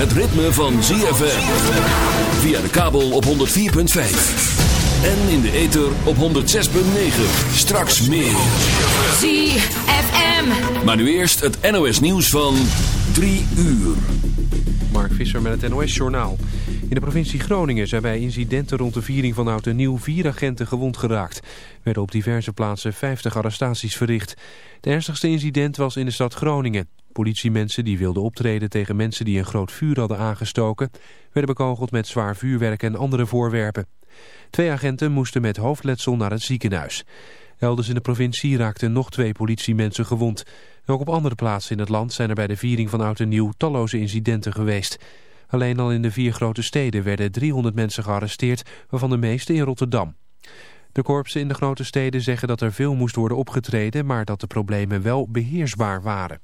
het ritme van ZFM. Via de kabel op 104.5. En in de ether op 106.9. Straks meer. ZFM. Maar nu eerst het NOS nieuws van 3 uur. Mark Visser met het NOS Journaal. In de provincie Groningen zijn bij incidenten rond de viering van Oud en Nieuw vier agenten gewond geraakt. Er werden op diverse plaatsen 50 arrestaties verricht. Het ernstigste incident was in de stad Groningen. Politiemensen die wilden optreden tegen mensen die een groot vuur hadden aangestoken... werden bekogeld met zwaar vuurwerk en andere voorwerpen. Twee agenten moesten met hoofdletsel naar het ziekenhuis. Elders in de provincie raakten nog twee politiemensen gewond. Ook op andere plaatsen in het land zijn er bij de viering van Oud en Nieuw talloze incidenten geweest. Alleen al in de vier grote steden werden 300 mensen gearresteerd, waarvan de meeste in Rotterdam. De korpsen in de grote steden zeggen dat er veel moest worden opgetreden, maar dat de problemen wel beheersbaar waren.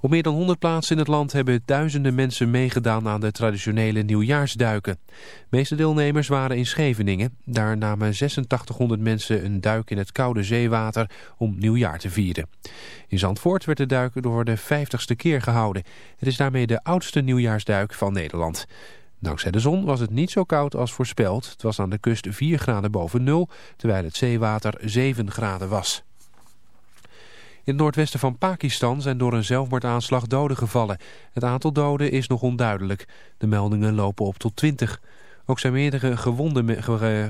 Op meer dan 100 plaatsen in het land hebben duizenden mensen meegedaan aan de traditionele nieuwjaarsduiken. De meeste deelnemers waren in Scheveningen. Daar namen 8600 mensen een duik in het koude zeewater om nieuwjaar te vieren. In Zandvoort werd de duik door de 50ste keer gehouden. Het is daarmee de oudste nieuwjaarsduik van Nederland. Dankzij de zon was het niet zo koud als voorspeld. Het was aan de kust 4 graden boven nul, terwijl het zeewater 7 graden was. In het noordwesten van Pakistan zijn door een zelfmoordaanslag doden gevallen. Het aantal doden is nog onduidelijk. De meldingen lopen op tot 20. Ook zijn meerdere gewonde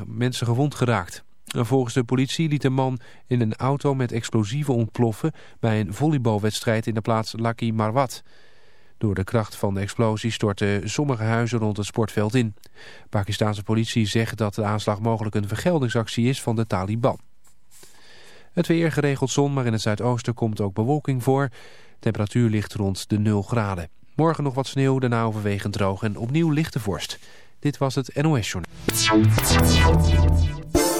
mensen gewond geraakt. Volgens de politie liet een man in een auto met explosieven ontploffen... bij een volleybalwedstrijd in de plaats Laki Marwat. Door de kracht van de explosie stortten sommige huizen rond het sportveld in. Pakistanse politie zegt dat de aanslag mogelijk een vergeldingsactie is van de Taliban. Het weer geregeld zon, maar in het zuidoosten komt ook bewolking voor. Temperatuur ligt rond de 0 graden. Morgen nog wat sneeuw, daarna overwegend droog en opnieuw lichte vorst. Dit was het NOS Journal.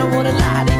I don't wanna lie to you,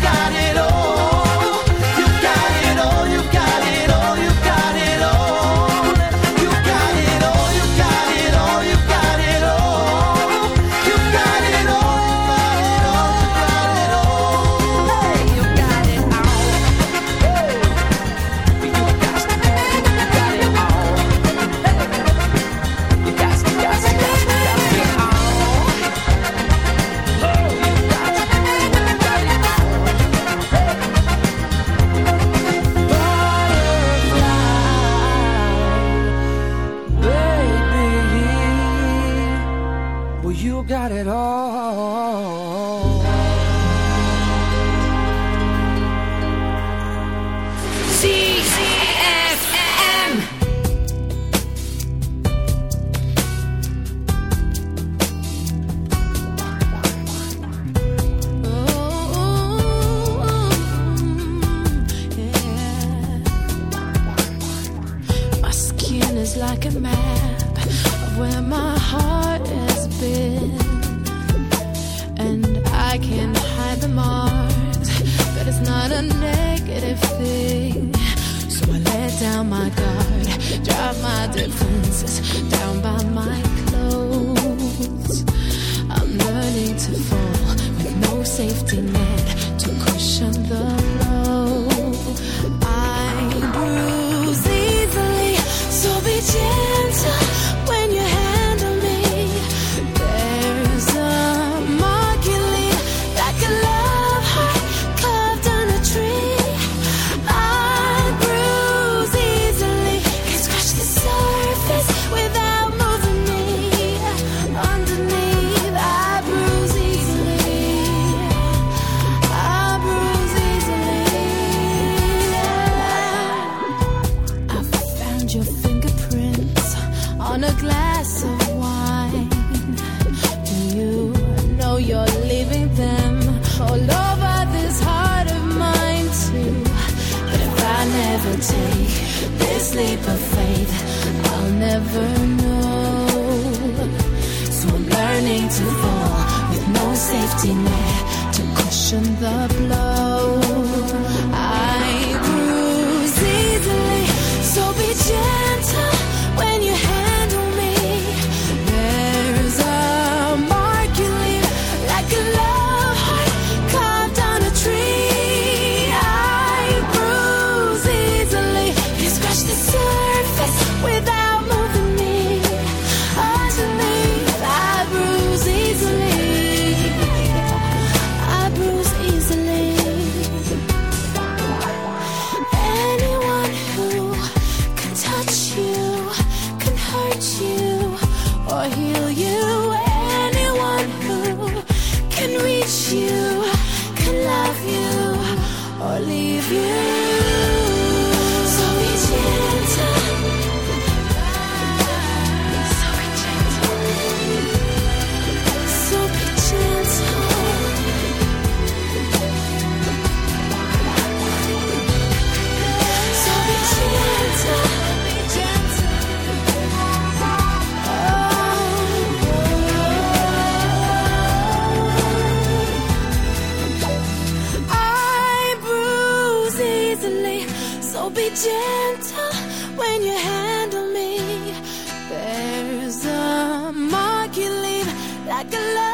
like a love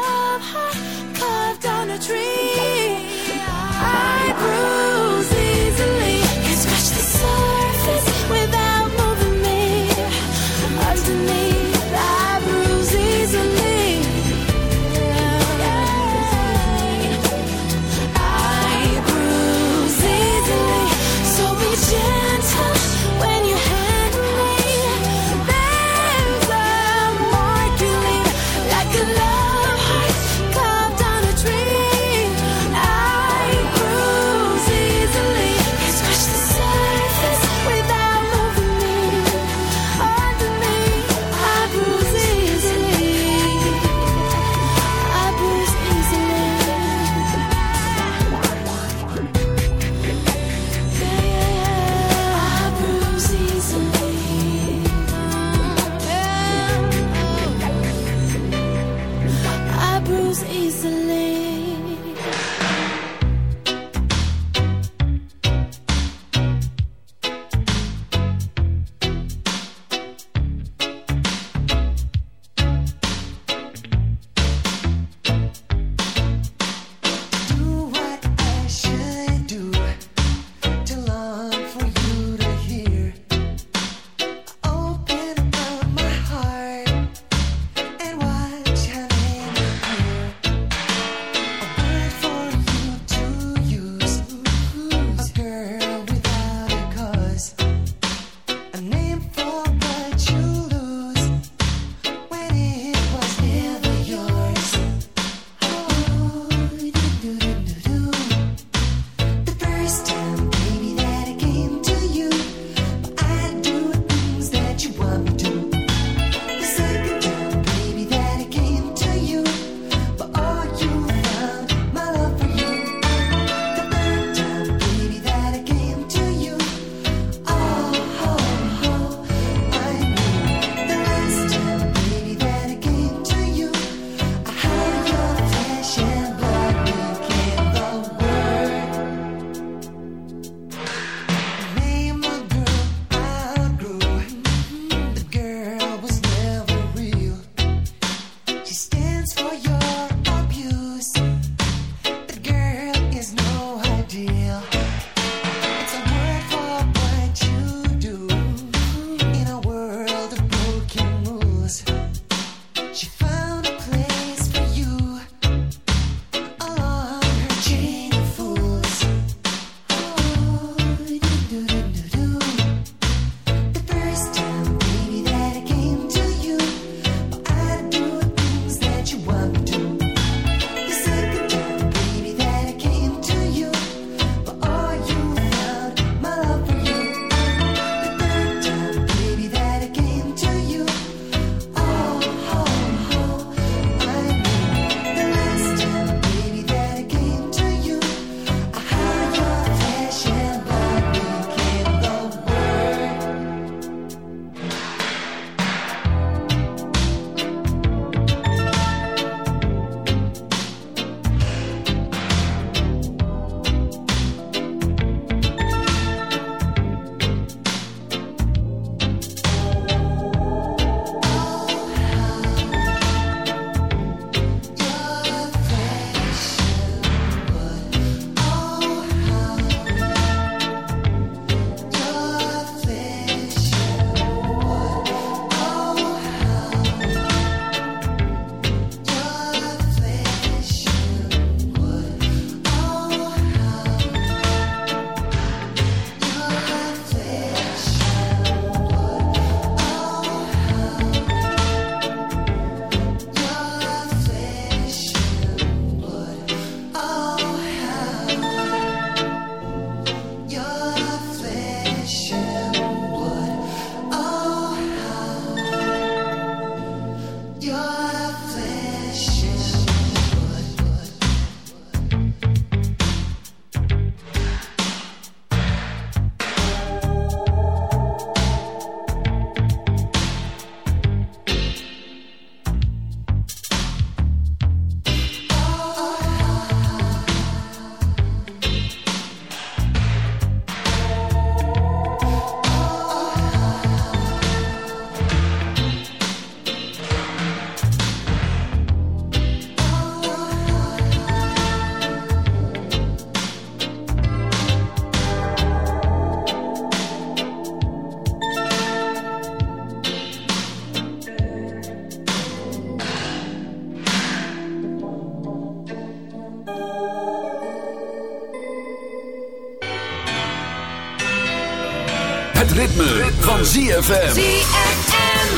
ZFM. ZFM.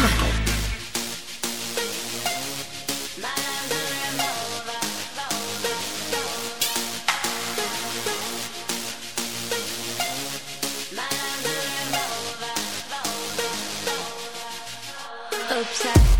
Oops,